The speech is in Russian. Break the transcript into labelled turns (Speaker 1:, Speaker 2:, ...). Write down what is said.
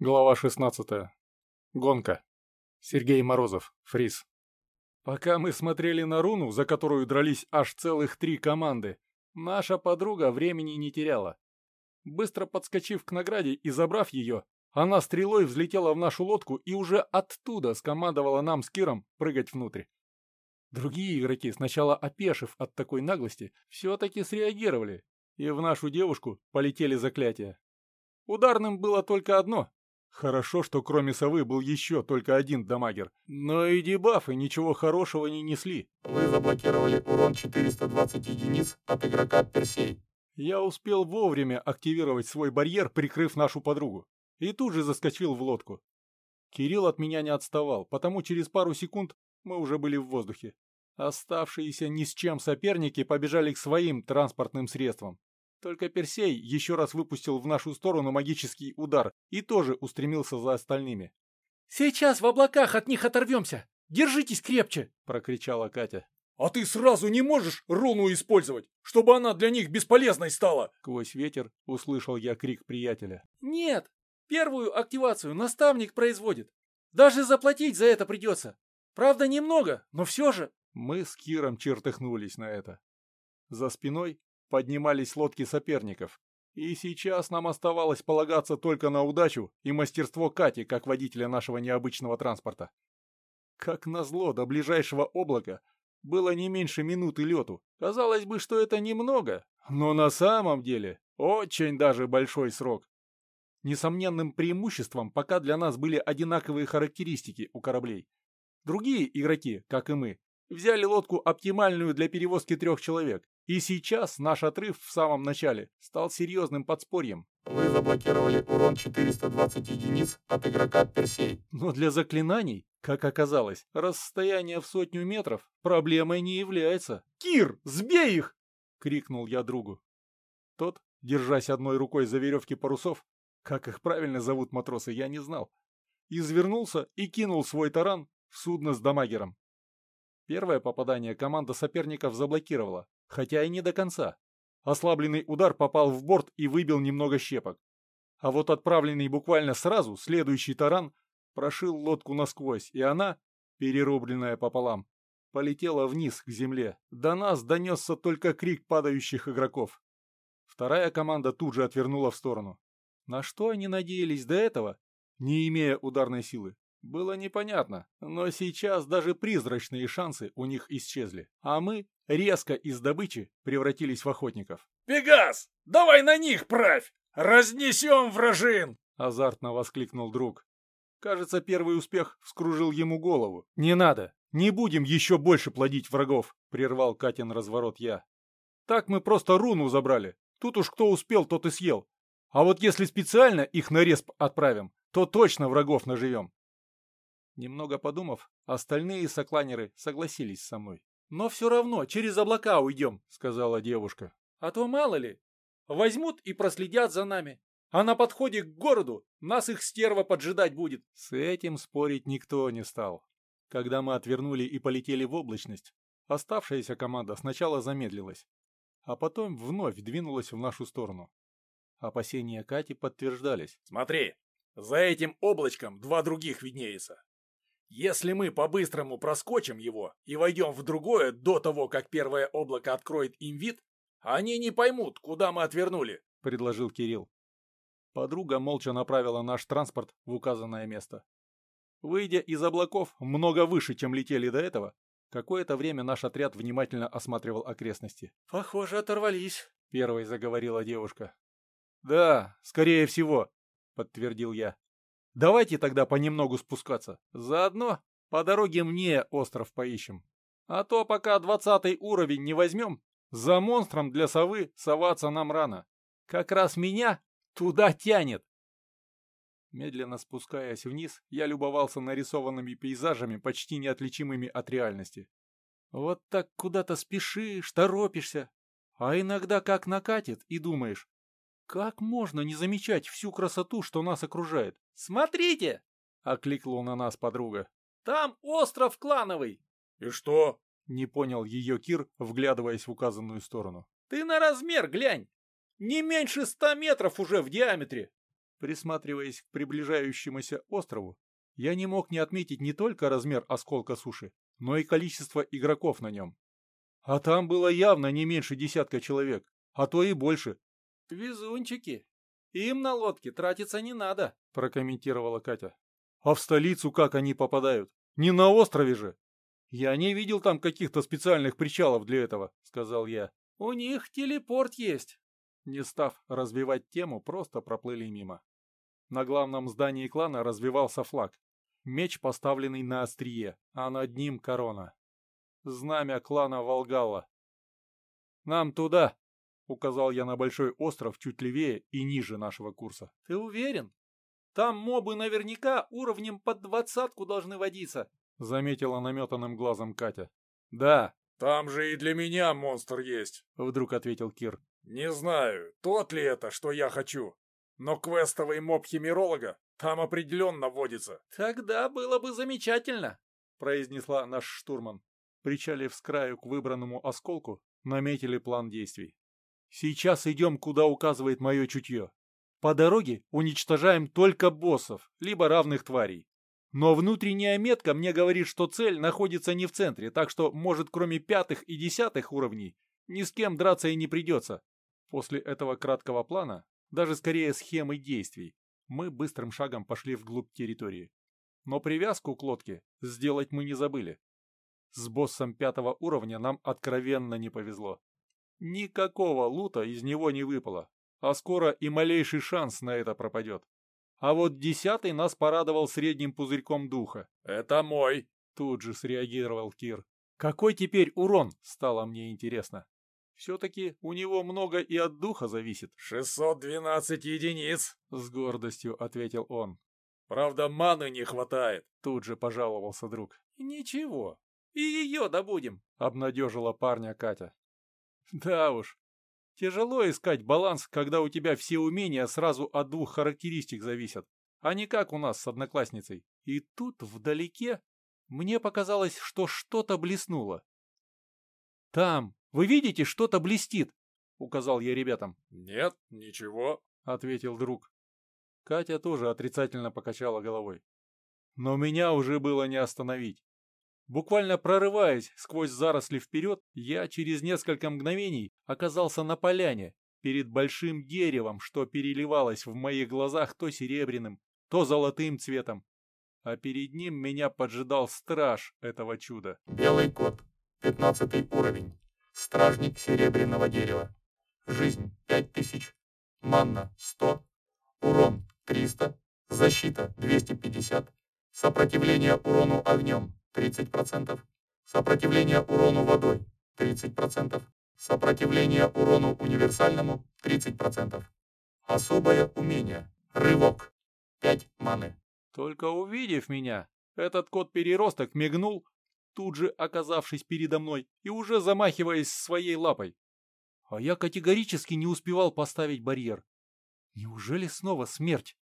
Speaker 1: Глава 16. Гонка. Сергей Морозов, Фриз. Пока мы смотрели на руну, за которую дрались аж целых три команды, наша подруга времени не теряла. Быстро подскочив к награде и забрав ее, она стрелой взлетела в нашу лодку и уже оттуда скомандовала нам с Киром прыгать внутрь. Другие игроки, сначала опешив от такой наглости, все-таки среагировали, и в нашу девушку полетели заклятия. Ударным было только одно Хорошо, что кроме совы был еще только один дамагер. Но и дебафы ничего хорошего не несли.
Speaker 2: Вы заблокировали урон 420 единиц от игрока Персей.
Speaker 1: Я успел вовремя активировать свой барьер, прикрыв нашу подругу. И тут же заскочил в лодку. Кирилл от меня не отставал, потому через пару секунд мы уже были в воздухе. Оставшиеся ни с чем соперники побежали к своим транспортным средствам. Только Персей еще раз выпустил в нашу сторону магический удар и тоже устремился за остальными.
Speaker 3: «Сейчас в облаках от них оторвемся! Держитесь крепче!» — прокричала Катя.
Speaker 4: «А ты сразу не можешь руну использовать, чтобы она для них бесполезной стала?»
Speaker 1: Сквозь ветер услышал я крик приятеля.
Speaker 3: «Нет, первую активацию наставник производит. Даже заплатить за это придется. Правда, немного, но все же...»
Speaker 1: Мы с Киром чертыхнулись на это. За спиной поднимались лодки соперников. И сейчас нам оставалось полагаться только на удачу и мастерство Кати, как водителя нашего необычного транспорта. Как назло, до ближайшего облака было не меньше минуты лету. Казалось бы, что это немного, но на самом деле очень даже большой срок. Несомненным преимуществом пока для нас были одинаковые характеристики у кораблей. Другие игроки, как и мы, взяли лодку оптимальную для перевозки трех человек, и сейчас наш отрыв в самом начале стал серьезным подспорьем.
Speaker 2: Вы заблокировали урон 420 единиц от игрока Персей.
Speaker 1: Но для заклинаний, как оказалось, расстояние в сотню метров проблемой не является.
Speaker 4: «Кир, сбей их!»
Speaker 1: — крикнул я другу. Тот, держась одной рукой за веревки парусов, как их правильно зовут матросы, я не знал, извернулся и кинул свой таран в судно с дамагером. Первое попадание команда соперников заблокировала, хотя и не до конца. Ослабленный удар попал в борт и выбил немного щепок. А вот отправленный буквально сразу следующий таран прошил лодку насквозь, и она, перерубленная пополам, полетела вниз к земле. До нас донесся только крик падающих игроков. Вторая команда тут же отвернула в сторону. На что они надеялись до этого, не имея ударной силы, было непонятно, но сейчас даже призрачные шансы у них исчезли, а мы резко из добычи превратились в охотников.
Speaker 4: «Пегас, давай на них правь! Разнесем вражин!»
Speaker 1: — азартно воскликнул друг. Кажется, первый успех вскружил ему голову. «Не надо! Не будем еще больше плодить врагов!» — прервал Катин разворот я. «Так мы просто руну забрали. Тут уж кто успел, тот и съел. А вот если специально их на респ отправим, то точно врагов наживем. Немного подумав, остальные сокланеры согласились со мной.
Speaker 3: «Но все равно через облака уйдем», —
Speaker 1: сказала девушка.
Speaker 3: «А то мало ли, возьмут и проследят за нами. А на подходе к городу нас их стерва поджидать будет».
Speaker 1: С этим спорить никто не стал. Когда мы отвернули и полетели в облачность, оставшаяся команда сначала замедлилась, а потом вновь двинулась в нашу сторону. Опасения Кати подтверждались.
Speaker 4: «Смотри, за этим облачком два других виднеется. Если мы по-быстрому проскочим его и войдем в другое до того, как первое облако откроет им вид, они не поймут, куда мы отвернули», —
Speaker 1: предложил Кирилл. Подруга молча направила наш транспорт в указанное место. Выйдя из облаков много выше, чем летели до этого, какое-то время наш отряд внимательно осматривал окрестности.
Speaker 3: «Похоже, оторвались», —
Speaker 1: первой заговорила девушка. «Да, скорее всего», — подтвердил я. Давайте тогда понемногу спускаться. Заодно по дороге мне остров поищем. А то пока двадцатый уровень не возьмем, за монстром для совы соваться нам рано. Как раз меня туда тянет. Медленно спускаясь вниз, я любовался нарисованными пейзажами, почти неотличимыми от реальности. Вот так куда-то спешишь, торопишься, а иногда как накатит и думаешь, как можно не замечать всю красоту, что нас окружает?
Speaker 3: «Смотрите!»
Speaker 1: — окликнула на нас подруга.
Speaker 3: «Там остров Клановый!»
Speaker 4: «И что?»
Speaker 1: — не понял ее Кир, вглядываясь в указанную сторону.
Speaker 3: «Ты на размер глянь! Не меньше ста метров уже в диаметре!
Speaker 1: Присматриваясь к приближающемуся острову, я не мог не отметить не только размер осколка суши, но и количество игроков на нем. А там было явно не меньше десятка человек, а то и больше.
Speaker 3: «Везунчики! Им на лодке тратиться не надо», —
Speaker 1: прокомментировала Катя. «А в столицу как они попадают? Не на острове же!» «Я не видел там каких-то специальных причалов для этого», — сказал я.
Speaker 3: «У них телепорт есть».
Speaker 1: Не став развивать тему, просто проплыли мимо. На главном здании клана развивался флаг. Меч, поставленный на острие, а над ним корона. Знамя клана Волгала. «Нам туда!» — указал я на большой остров чуть левее и ниже нашего курса.
Speaker 3: «Ты уверен? Там мобы наверняка уровнем под двадцатку должны водиться», —
Speaker 1: заметила наметанным глазом Катя. «Да».
Speaker 4: «Там же и для меня монстр есть», —
Speaker 1: вдруг ответил Кир.
Speaker 4: «Не знаю, тот ли это, что я хочу, но квестовый моб химеролога там определенно водится».
Speaker 3: «Тогда было бы замечательно», —
Speaker 1: произнесла наш штурман. Причалив с краю к выбранному осколку, наметили план действий. «Сейчас идем, куда указывает мое чутье. По дороге уничтожаем только боссов, либо равных тварей. Но внутренняя метка мне говорит, что цель находится не в центре, так что, может, кроме пятых и десятых уровней, ни с кем драться и не придется. После этого краткого плана, даже скорее схемы действий, мы быстрым шагом пошли вглубь территории. Но привязку к лодке сделать мы не забыли. С боссом пятого уровня нам откровенно не повезло. Никакого лута из него не выпало, а скоро и малейший шанс на это пропадет. А вот десятый нас порадовал средним пузырьком духа.
Speaker 4: «Это мой!»
Speaker 1: — тут же среагировал Кир. «Какой теперь урон?» — стало мне интересно. Все-таки у него много и от духа зависит.
Speaker 4: «Шестьсот двенадцать единиц!»
Speaker 1: — с гордостью ответил он.
Speaker 4: «Правда, маны не хватает!»
Speaker 1: — тут же пожаловался друг.
Speaker 3: «Ничего, и ее добудем!»
Speaker 1: — обнадежила парня Катя. «Да уж, Тяжело искать баланс, когда у тебя все умения сразу от двух характеристик зависят, а не как у нас с одноклассницей. И тут, вдалеке, мне показалось, что что-то блеснуло. «Там, вы видите, что-то блестит?» — указал я ребятам.
Speaker 4: «Нет, ничего», —
Speaker 1: ответил друг. Катя тоже отрицательно покачала головой. Но меня уже было не остановить. Буквально прорываясь сквозь заросли вперед, я через несколько мгновений оказался на поляне, перед большим деревом, что переливалось в моих глазах то серебряным, то золотым цветом. А перед ним меня поджидал страж этого чуда.
Speaker 2: Белый кот, пятнадцатый уровень, стражник серебряного дерева. Жизнь пять тысяч, манна сто, урон триста, защита двести пятьдесят, сопротивление урону огнем 30%. Сопротивление урону водой 30%. Сопротивление урону универсальному 30%. Особое умение. Рывок. 5 маны.
Speaker 1: Только увидев меня, этот кот-переросток мигнул, тут же оказавшись передо мной и уже замахиваясь своей лапой. А я категорически не успевал поставить барьер. Неужели снова смерть?